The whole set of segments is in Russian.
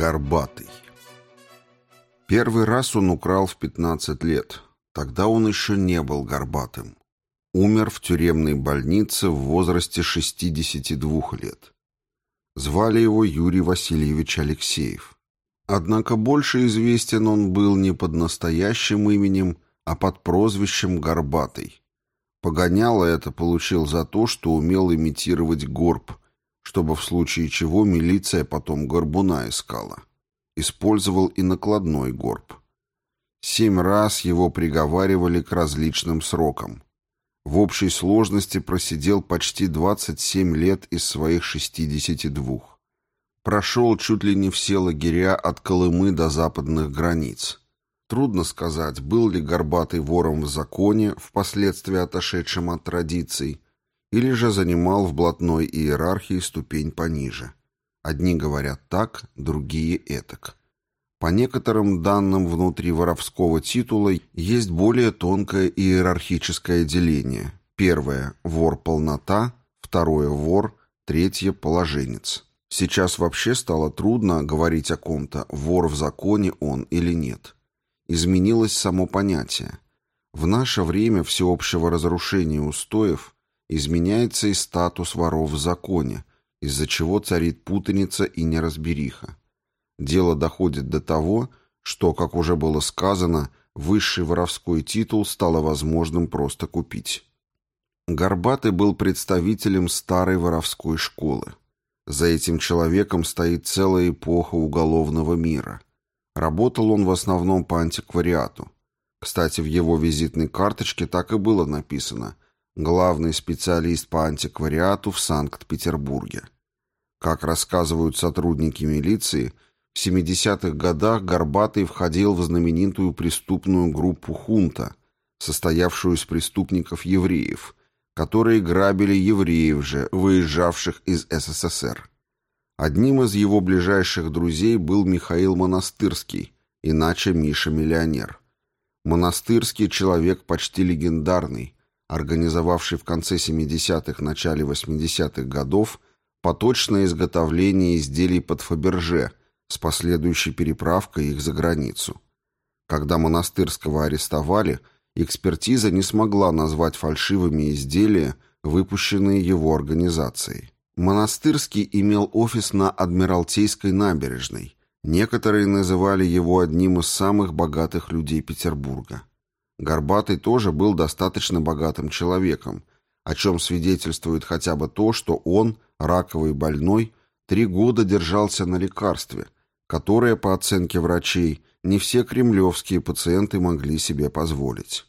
Горбатый. Первый раз он украл в 15 лет. Тогда он еще не был горбатым. Умер в тюремной больнице в возрасте 62 лет. Звали его Юрий Васильевич Алексеев. Однако больше известен он был не под настоящим именем, а под прозвищем Горбатый. Погоняло это получил за то, что умел имитировать горб, чтобы в случае чего милиция потом горбуна искала. Использовал и накладной горб. Семь раз его приговаривали к различным срокам. В общей сложности просидел почти 27 лет из своих 62. Прошел чуть ли не все лагеря от Колымы до западных границ. Трудно сказать, был ли Горбатый вором в законе, впоследствии отошедшим от традиций, или же занимал в блатной иерархии ступень пониже. Одни говорят так, другие этак. По некоторым данным внутри воровского титула есть более тонкое иерархическое деление. Первое – вор-полнота, второе – вор, третье – положенец. Сейчас вообще стало трудно говорить о ком-то, вор в законе он или нет. Изменилось само понятие. В наше время всеобщего разрушения устоев – изменяется и статус воров в законе, из-за чего царит путаница и неразбериха. Дело доходит до того, что, как уже было сказано, высший воровской титул стало возможным просто купить. Горбатый был представителем старой воровской школы. За этим человеком стоит целая эпоха уголовного мира. Работал он в основном по антиквариату. Кстати, в его визитной карточке так и было написано главный специалист по антиквариату в Санкт-Петербурге. Как рассказывают сотрудники милиции, в 70-х годах Горбатый входил в знаменитую преступную группу «Хунта», состоявшую из преступников-евреев, которые грабили евреев же, выезжавших из СССР. Одним из его ближайших друзей был Михаил Монастырский, иначе Миша-миллионер. Монастырский человек почти легендарный, организовавший в конце 70-х, начале 80-х годов поточное изготовление изделий под Фаберже с последующей переправкой их за границу. Когда Монастырского арестовали, экспертиза не смогла назвать фальшивыми изделия, выпущенные его организацией. Монастырский имел офис на Адмиралтейской набережной. Некоторые называли его одним из самых богатых людей Петербурга. Горбатый тоже был достаточно богатым человеком, о чем свидетельствует хотя бы то, что он, раковый больной, три года держался на лекарстве, которое, по оценке врачей, не все кремлевские пациенты могли себе позволить.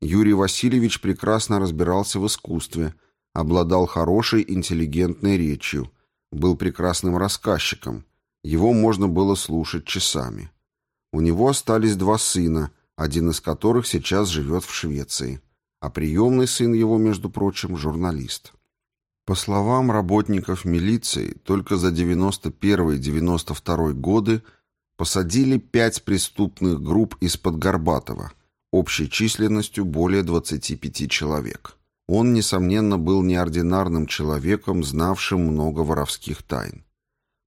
Юрий Васильевич прекрасно разбирался в искусстве, обладал хорошей интеллигентной речью, был прекрасным рассказчиком, его можно было слушать часами. У него остались два сына, один из которых сейчас живет в Швеции, а приемный сын его, между прочим, журналист. По словам работников милиции, только за 91-92 годы посадили пять преступных групп из-под Горбатова, общей численностью более 25 человек. Он, несомненно, был неординарным человеком, знавшим много воровских тайн.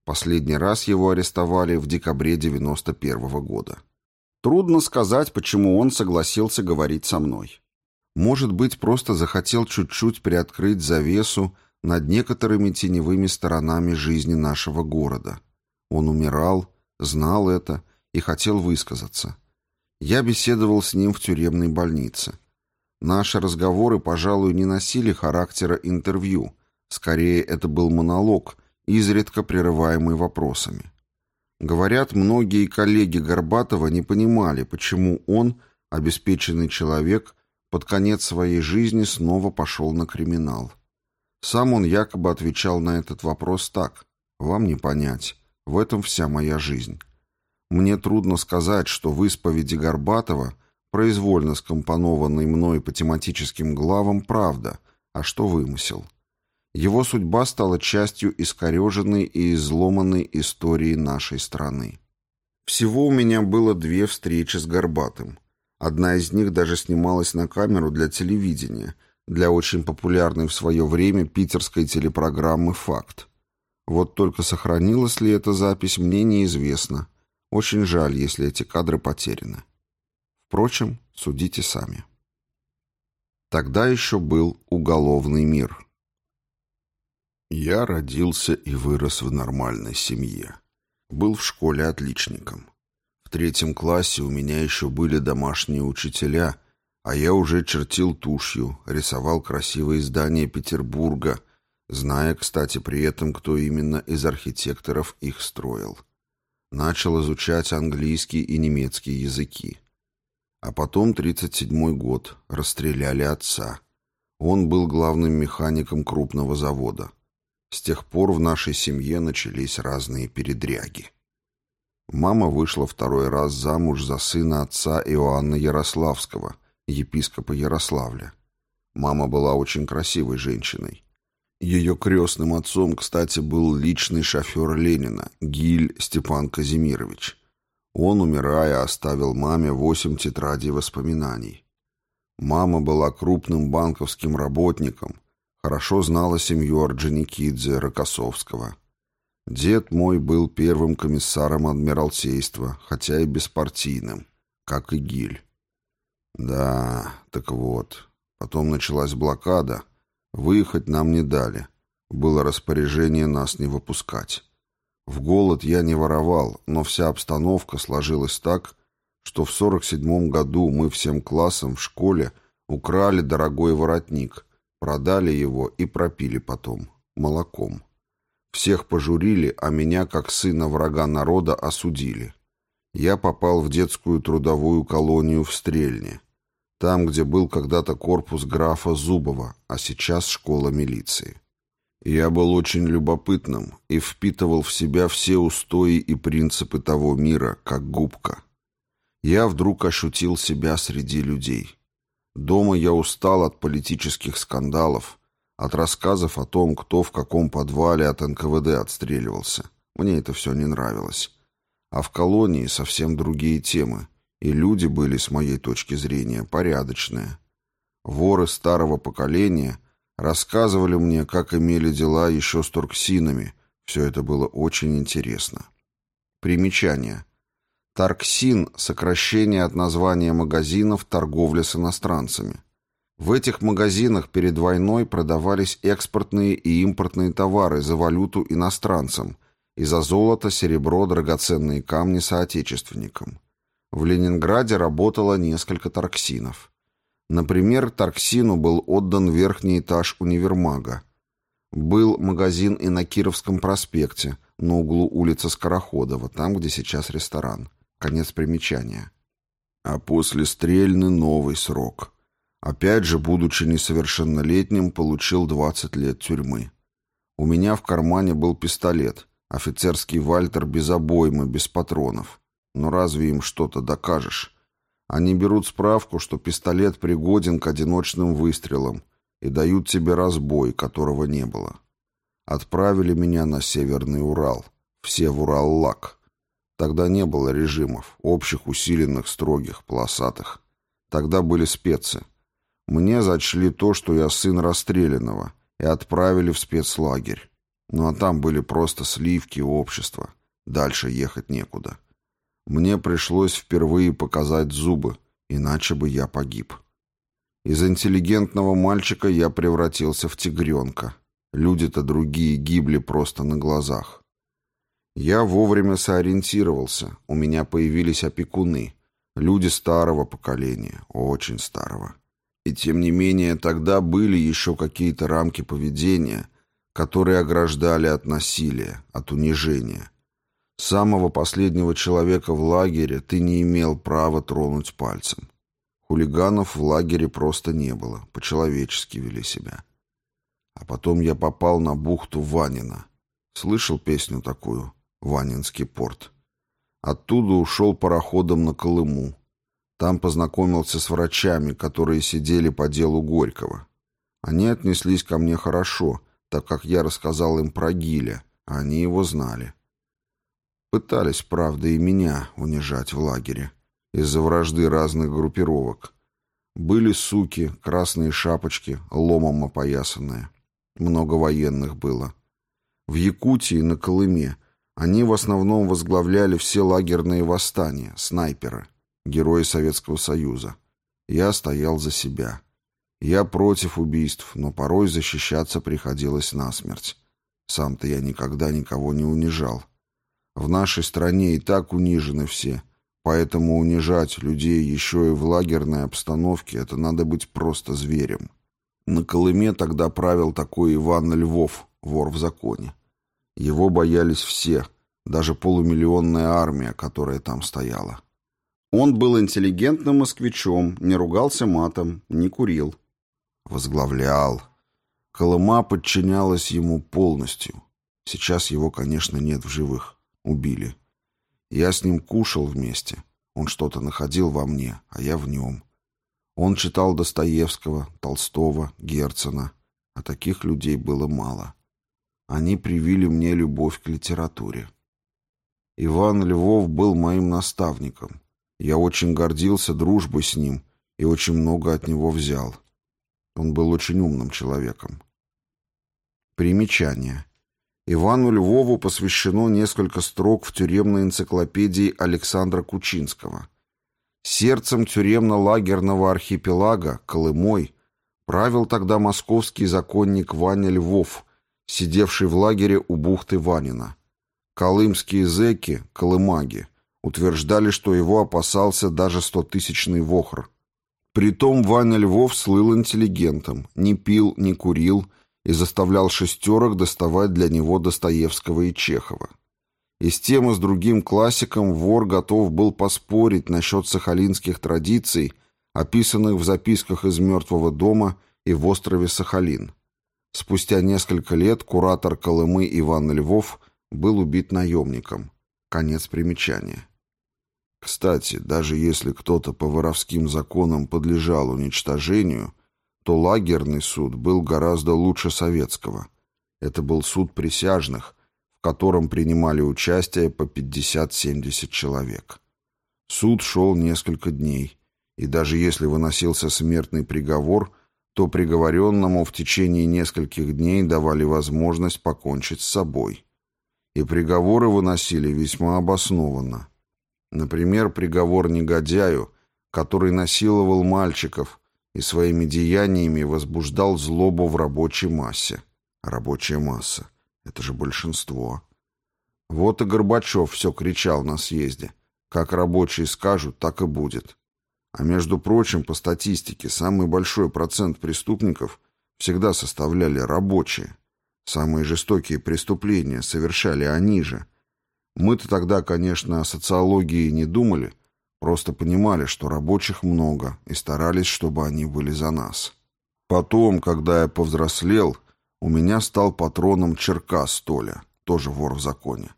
Последний раз его арестовали в декабре 91 года. Трудно сказать, почему он согласился говорить со мной. Может быть, просто захотел чуть-чуть приоткрыть завесу над некоторыми теневыми сторонами жизни нашего города. Он умирал, знал это и хотел высказаться. Я беседовал с ним в тюремной больнице. Наши разговоры, пожалуй, не носили характера интервью. Скорее, это был монолог, изредка прерываемый вопросами. Говорят, многие коллеги Горбатова не понимали, почему он, обеспеченный человек, под конец своей жизни снова пошел на криминал. Сам он якобы отвечал на этот вопрос так. «Вам не понять. В этом вся моя жизнь». Мне трудно сказать, что в исповеди Горбатова, произвольно скомпонованной мной по тематическим главам, правда, а что вымысел. Его судьба стала частью искореженной и изломанной истории нашей страны. Всего у меня было две встречи с Горбатым. Одна из них даже снималась на камеру для телевидения, для очень популярной в свое время питерской телепрограммы «Факт». Вот только сохранилась ли эта запись, мне неизвестно. Очень жаль, если эти кадры потеряны. Впрочем, судите сами. Тогда еще был уголовный мир. Я родился и вырос в нормальной семье. Был в школе отличником. В третьем классе у меня еще были домашние учителя, а я уже чертил тушью, рисовал красивые здания Петербурга, зная, кстати, при этом, кто именно из архитекторов их строил. Начал изучать английский и немецкий языки. А потом 37-й год, расстреляли отца. Он был главным механиком крупного завода. С тех пор в нашей семье начались разные передряги. Мама вышла второй раз замуж за сына отца Иоанна Ярославского, епископа Ярославля. Мама была очень красивой женщиной. Ее крестным отцом, кстати, был личный шофер Ленина, Гиль Степан Казимирович. Он, умирая, оставил маме восемь тетрадей воспоминаний. Мама была крупным банковским работником, хорошо знала семью Орджоникидзе, Рокоссовского. Дед мой был первым комиссаром Адмиралтейства, хотя и беспартийным, как и Гиль. Да, так вот, потом началась блокада, выехать нам не дали, было распоряжение нас не выпускать. В голод я не воровал, но вся обстановка сложилась так, что в 47 году мы всем классом в школе украли дорогой воротник, продали его и пропили потом, молоком. Всех пожурили, а меня, как сына врага народа, осудили. Я попал в детскую трудовую колонию в Стрельне, там, где был когда-то корпус графа Зубова, а сейчас школа милиции. Я был очень любопытным и впитывал в себя все устои и принципы того мира, как губка. Я вдруг ощутил себя среди людей. Дома я устал от политических скандалов, от рассказов о том, кто в каком подвале от НКВД отстреливался. Мне это все не нравилось. А в колонии совсем другие темы, и люди были, с моей точки зрения, порядочные. Воры старого поколения рассказывали мне, как имели дела еще с турксинами. Все это было очень интересно. Примечание. Тарксин – сокращение от названия магазинов торговля с иностранцами. В этих магазинах перед войной продавались экспортные и импортные товары за валюту иностранцам и за золото, серебро, драгоценные камни соотечественникам. В Ленинграде работало несколько торксинов. Например, торксину был отдан верхний этаж универмага. Был магазин и на Кировском проспекте, на углу улицы Скороходова, там, где сейчас ресторан. Конец примечания. А после стрельны новый срок – Опять же, будучи несовершеннолетним, получил 20 лет тюрьмы. У меня в кармане был пистолет, офицерский вальтер без обоймы, без патронов. Но разве им что-то докажешь? Они берут справку, что пистолет пригоден к одиночным выстрелам и дают тебе разбой, которого не было. Отправили меня на Северный Урал, все в Урал-Лак. Тогда не было режимов, общих, усиленных, строгих, полосатых. Тогда были спецы. Мне зачли то, что я сын расстрелянного, и отправили в спецлагерь. Ну а там были просто сливки общества. Дальше ехать некуда. Мне пришлось впервые показать зубы, иначе бы я погиб. Из интеллигентного мальчика я превратился в тигренка. Люди-то другие гибли просто на глазах. Я вовремя сориентировался, у меня появились опекуны, люди старого поколения, очень старого. И тем не менее тогда были еще какие-то рамки поведения, которые ограждали от насилия, от унижения. Самого последнего человека в лагере ты не имел права тронуть пальцем. Хулиганов в лагере просто не было, по-человечески вели себя. А потом я попал на бухту Ванина. Слышал песню такую «Ванинский порт». Оттуда ушел пароходом на Колыму. Там познакомился с врачами, которые сидели по делу Горького. Они отнеслись ко мне хорошо, так как я рассказал им про Гиля, а они его знали. Пытались, правда, и меня унижать в лагере из-за вражды разных группировок. Были суки, красные шапочки, ломом опоясанные. Много военных было. В Якутии на Колыме они в основном возглавляли все лагерные восстания, снайперы, герои Советского Союза. Я стоял за себя. Я против убийств, но порой защищаться приходилось насмерть. Сам-то я никогда никого не унижал. В нашей стране и так унижены все, поэтому унижать людей еще и в лагерной обстановке — это надо быть просто зверем. На Колыме тогда правил такой Иван Львов, вор в законе. Его боялись все, даже полумиллионная армия, которая там стояла. Он был интеллигентным москвичом, не ругался матом, не курил. Возглавлял. Колыма подчинялась ему полностью. Сейчас его, конечно, нет в живых. Убили. Я с ним кушал вместе. Он что-то находил во мне, а я в нем. Он читал Достоевского, Толстого, Герцена. А таких людей было мало. Они привили мне любовь к литературе. Иван Львов был моим наставником. Я очень гордился дружбой с ним и очень много от него взял. Он был очень умным человеком. Примечание. Ивану Львову посвящено несколько строк в тюремной энциклопедии Александра Кучинского. Сердцем тюремно-лагерного архипелага, Колымой, правил тогда московский законник Ваня Львов, сидевший в лагере у бухты Ванина. Колымские зэки, колымаги, утверждали, что его опасался даже стотысячный вохр. Притом Ваня Львов слыл интеллигентом, не пил, не курил и заставлял шестерок доставать для него Достоевского и Чехова. И с тем и с другим классиком вор готов был поспорить насчет сахалинских традиций, описанных в записках из «Мертвого дома» и в острове Сахалин. Спустя несколько лет куратор Колымы Иван Львов был убит наемником. Конец примечания. Кстати, даже если кто-то по воровским законам подлежал уничтожению, то лагерный суд был гораздо лучше советского. Это был суд присяжных, в котором принимали участие по 50-70 человек. Суд шел несколько дней, и даже если выносился смертный приговор, то приговоренному в течение нескольких дней давали возможность покончить с собой. И приговоры выносили весьма обоснованно. Например, приговор негодяю, который насиловал мальчиков и своими деяниями возбуждал злобу в рабочей массе. Рабочая масса — это же большинство. Вот и Горбачев все кричал на съезде. Как рабочие скажут, так и будет. А между прочим, по статистике, самый большой процент преступников всегда составляли рабочие. Самые жестокие преступления совершали они же. Мы-то тогда, конечно, о социологии не думали, просто понимали, что рабочих много, и старались, чтобы они были за нас. Потом, когда я повзрослел, у меня стал патроном Черкас Толя, тоже вор в законе.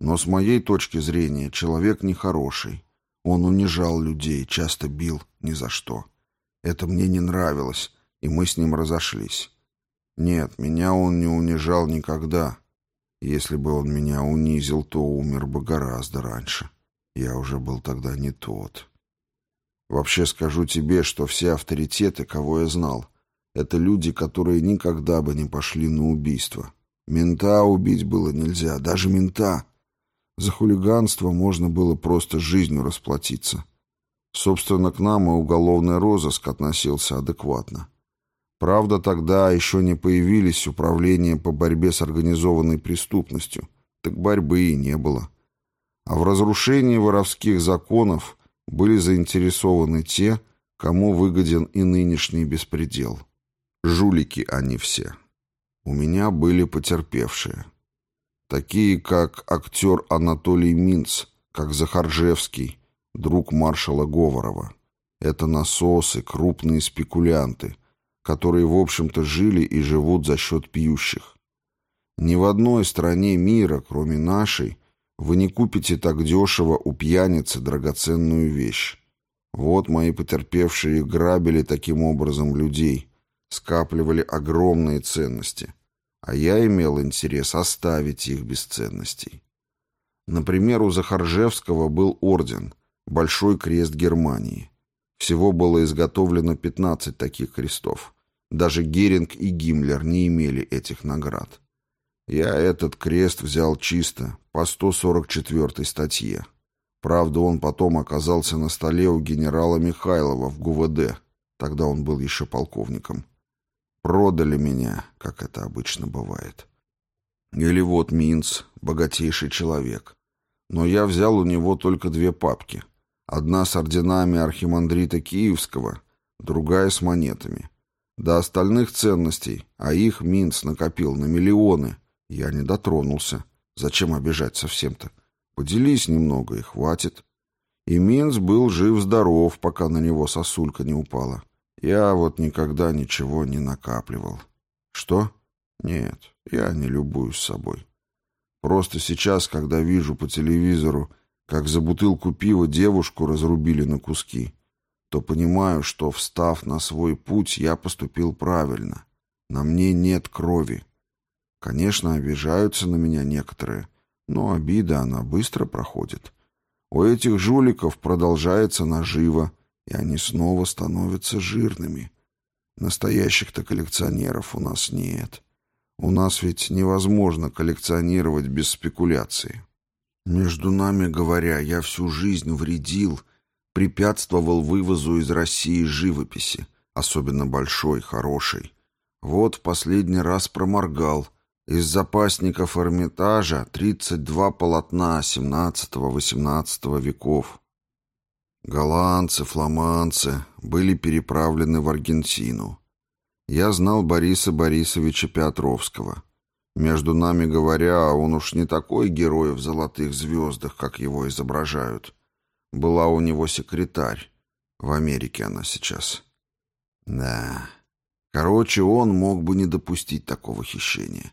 Но с моей точки зрения человек нехороший. Он унижал людей, часто бил ни за что. Это мне не нравилось, и мы с ним разошлись. Нет, меня он не унижал никогда. Если бы он меня унизил, то умер бы гораздо раньше. Я уже был тогда не тот. Вообще скажу тебе, что все авторитеты, кого я знал, это люди, которые никогда бы не пошли на убийство. Мента убить было нельзя, даже мента. За хулиганство можно было просто жизнью расплатиться. Собственно, к нам и уголовный розыск относился адекватно. Правда, тогда еще не появились управления по борьбе с организованной преступностью, так борьбы и не было. А в разрушении воровских законов были заинтересованы те, кому выгоден и нынешний беспредел. Жулики они все. У меня были потерпевшие. Такие, как актер Анатолий Минц, как Захаржевский, друг маршала Говорова. Это насосы, крупные спекулянты, которые, в общем-то, жили и живут за счет пьющих. Ни в одной стране мира, кроме нашей, вы не купите так дешево у пьяницы драгоценную вещь. Вот мои потерпевшие грабили таким образом людей, скапливали огромные ценности а я имел интерес оставить их без ценностей. Например, у Захаржевского был орден «Большой крест Германии». Всего было изготовлено 15 таких крестов. Даже Геринг и Гиммлер не имели этих наград. Я этот крест взял чисто, по 144 статье. Правда, он потом оказался на столе у генерала Михайлова в ГУВД. Тогда он был еще полковником. Продали меня, как это обычно бывает. Или вот Минц, богатейший человек. Но я взял у него только две папки. Одна с орденами архимандрита Киевского, другая с монетами. До остальных ценностей, а их Минц накопил на миллионы — я не дотронулся. Зачем обижать совсем-то? Поделись немного и хватит. И Минц был жив-здоров, пока на него сосулька не упала. Я вот никогда ничего не накапливал. Что? Нет, я не любуюсь собой. Просто сейчас, когда вижу по телевизору, как за бутылку пива девушку разрубили на куски, то понимаю, что, встав на свой путь, я поступил правильно. На мне нет крови. Конечно, обижаются на меня некоторые, но обида, она быстро проходит. У этих жуликов продолжается наживо, и они снова становятся жирными. Настоящих-то коллекционеров у нас нет. У нас ведь невозможно коллекционировать без спекуляции. Между нами говоря, я всю жизнь вредил, препятствовал вывозу из России живописи, особенно большой, хорошей. Вот в последний раз проморгал — из запасников Эрмитажа 32 полотна XVII-XVIII веков. Голландцы, фламандцы были переправлены в Аргентину. Я знал Бориса Борисовича Петровского. Между нами говоря, он уж не такой герой в золотых звездах, как его изображают. Была у него секретарь. В Америке она сейчас. Да. Короче, он мог бы не допустить такого хищения.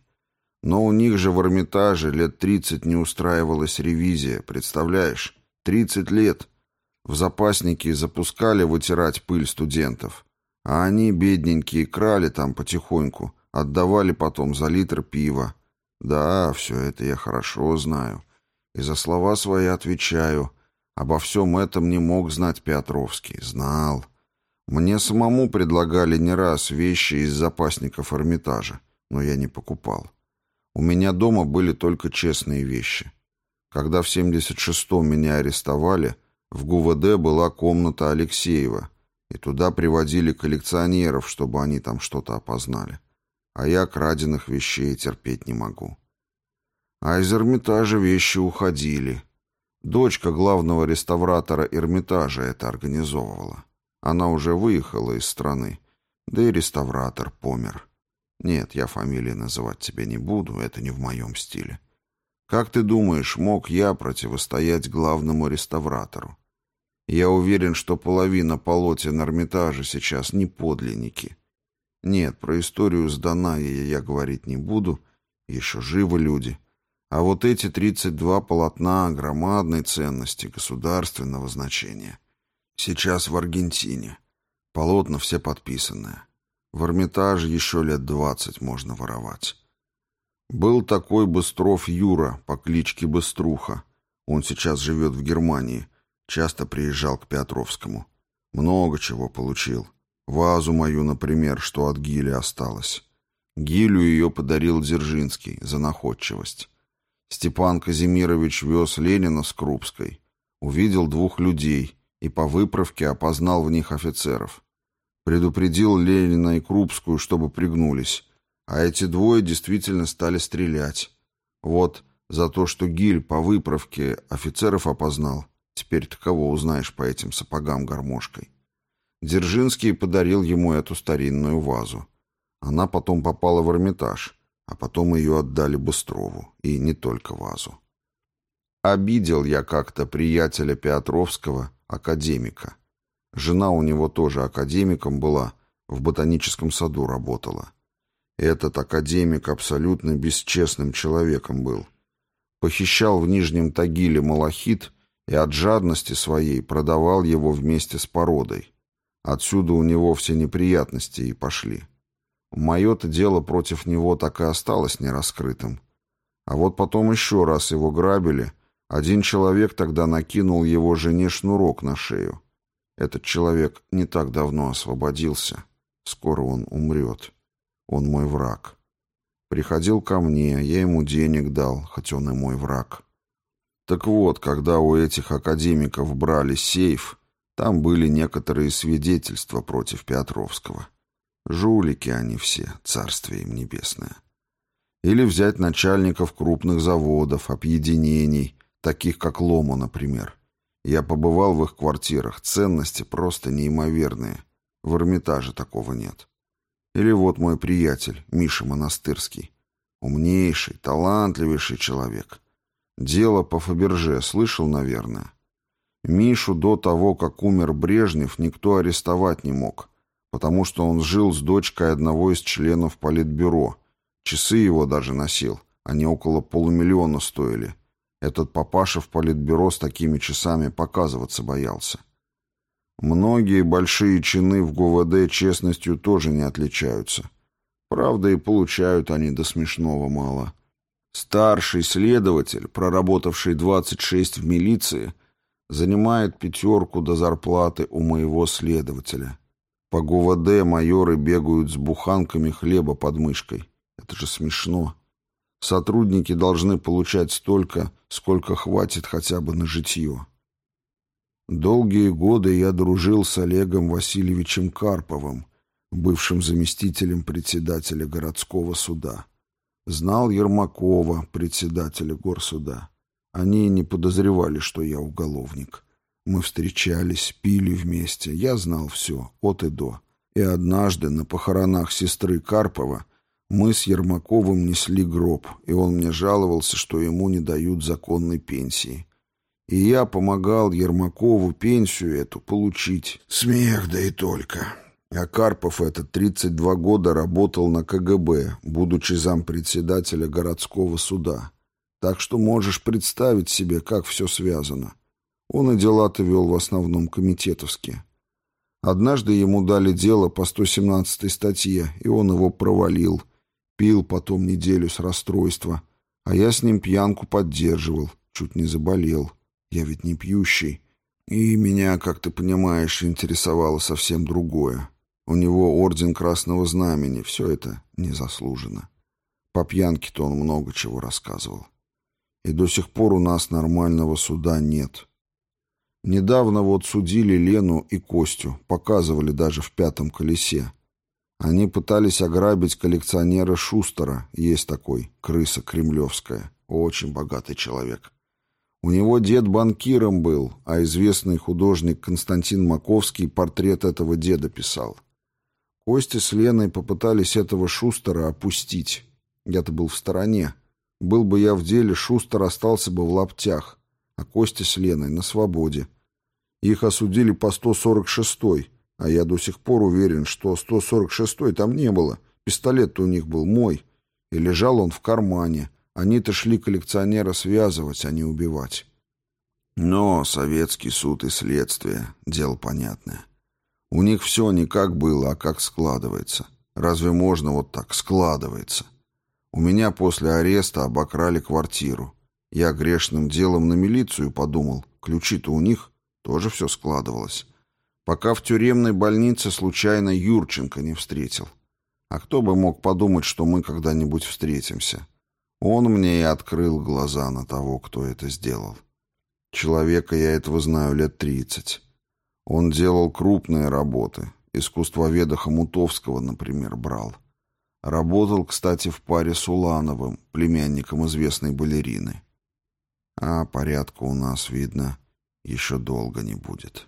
Но у них же в Эрмитаже лет тридцать не устраивалась ревизия, представляешь? Тридцать лет. В запасники запускали вытирать пыль студентов. А они, бедненькие, крали там потихоньку, отдавали потом за литр пива. Да, все это я хорошо знаю. И за слова свои отвечаю. Обо всем этом не мог знать Петровский. Знал. Мне самому предлагали не раз вещи из запасников Эрмитажа, но я не покупал. У меня дома были только честные вещи. Когда в 76-м меня арестовали, в ГУВД была комната Алексеева, и туда приводили коллекционеров, чтобы они там что-то опознали. А я краденных вещей терпеть не могу. А из Эрмитажа вещи уходили. Дочка главного реставратора Эрмитажа это организовывала. Она уже выехала из страны, да и реставратор помер. Нет, я фамилии называть тебя не буду, это не в моем стиле. Как ты думаешь, мог я противостоять главному реставратору? Я уверен, что половина полотен Эрмитажа сейчас не подлинники. Нет, про историю с Данайей я говорить не буду, еще живы люди. А вот эти 32 полотна громадной ценности, государственного значения. Сейчас в Аргентине. Полотна все подписанные. В Эрмитаже еще лет двадцать можно воровать. Был такой Быстров Юра по кличке Быструха. Он сейчас живет в Германии. Часто приезжал к Петровскому. Много чего получил. Вазу мою, например, что от Гили осталось. Гилю ее подарил Дзержинский за находчивость. Степан Казимирович вез Ленина с Крупской. Увидел двух людей и по выправке опознал в них офицеров. Предупредил Ленина и Крупскую, чтобы пригнулись. А эти двое действительно стали стрелять. Вот за то, что Гиль по выправке офицеров опознал. Теперь ты кого узнаешь по этим сапогам гармошкой? Дзержинский подарил ему эту старинную вазу. Она потом попала в Эрмитаж, а потом ее отдали Быстрову. И не только вазу. Обидел я как-то приятеля Петровского, академика. Жена у него тоже академиком была, в ботаническом саду работала. Этот академик абсолютно бесчестным человеком был. Похищал в Нижнем Тагиле малахит и от жадности своей продавал его вместе с породой. Отсюда у него все неприятности и пошли. Мое-то дело против него так и осталось нераскрытым. А вот потом еще раз его грабили. Один человек тогда накинул его жене шнурок на шею. Этот человек не так давно освободился. Скоро он умрет. Он мой враг. Приходил ко мне, я ему денег дал, хоть он и мой враг. Так вот, когда у этих академиков брали сейф, там были некоторые свидетельства против Петровского. Жулики они все, царствие им небесное. Или взять начальников крупных заводов, объединений, таких как Лому, например. Я побывал в их квартирах, ценности просто неимоверные. В Эрмитаже такого нет. Или вот мой приятель, Миша Монастырский. Умнейший, талантливейший человек. Дело по Фаберже слышал, наверное. Мишу до того, как умер Брежнев, никто арестовать не мог, потому что он жил с дочкой одного из членов Политбюро – Часы его даже носил. Они около полумиллиона стоили. Этот папаша в политбюро с такими часами показываться боялся. Многие большие чины в ГУВД честностью тоже не отличаются. Правда, и получают они до смешного мало. Старший следователь, проработавший 26 в милиции, занимает пятерку до зарплаты у моего следователя. По ГУВД майоры бегают с буханками хлеба под мышкой. Это же смешно. Сотрудники должны получать столько, сколько хватит хотя бы на житье. Долгие годы я дружил с Олегом Васильевичем Карповым, бывшим заместителем председателя городского суда. Знал Ермакова, председателя горсуда. Они не подозревали, что я уголовник. Мы встречались, пили вместе. Я знал все, от и до. И однажды на похоронах сестры Карпова мы с Ермаковым несли гроб, и он мне жаловался, что ему не дают законной пенсии. И я помогал Ермакову пенсию эту получить. Смех, да и только. А Карпов этот 32 года работал на КГБ, будучи зампредседателя городского суда. Так что можешь представить себе, как все связано. Он и дела-то вел в основном комитетовские. Однажды ему дали дело по 117 статье, и он его провалил – Пил потом неделю с расстройства, а я с ним пьянку поддерживал, чуть не заболел. Я ведь не пьющий. И меня, как ты понимаешь, интересовало совсем другое. У него орден Красного Знамени, все это незаслуженно. По пьянке-то он много чего рассказывал. И до сих пор у нас нормального суда нет. Недавно вот судили Лену и Костю, показывали даже в пятом колесе. Они пытались ограбить коллекционера Шустера, есть такой, крыса кремлевская, очень богатый человек. У него дед банкиром был, а известный художник Константин Маковский портрет этого деда писал. Костя с Леной попытались этого Шустера опустить. Я-то был в стороне. Был бы я в деле, Шустер остался бы в лаптях, а Костя с Леной на свободе. Их осудили по 146-й, а я до сих пор уверен, что 146-й там не было. Пистолет-то у них был мой. И лежал он в кармане. Они-то шли коллекционера связывать, а не убивать. Но советский суд и следствие — дело понятное. У них все не как было, а как складывается. Разве можно вот так складывается? У меня после ареста обокрали квартиру. Я грешным делом на милицию подумал. Ключи-то у них тоже все складывалось пока в тюремной больнице случайно Юрченко не встретил. А кто бы мог подумать, что мы когда-нибудь встретимся? Он мне и открыл глаза на того, кто это сделал. Человека я этого знаю лет тридцать. Он делал крупные работы. Искусствоведа Хомутовского, например, брал. Работал, кстати, в паре с Улановым, племянником известной балерины. А порядка у нас, видно, еще долго не будет».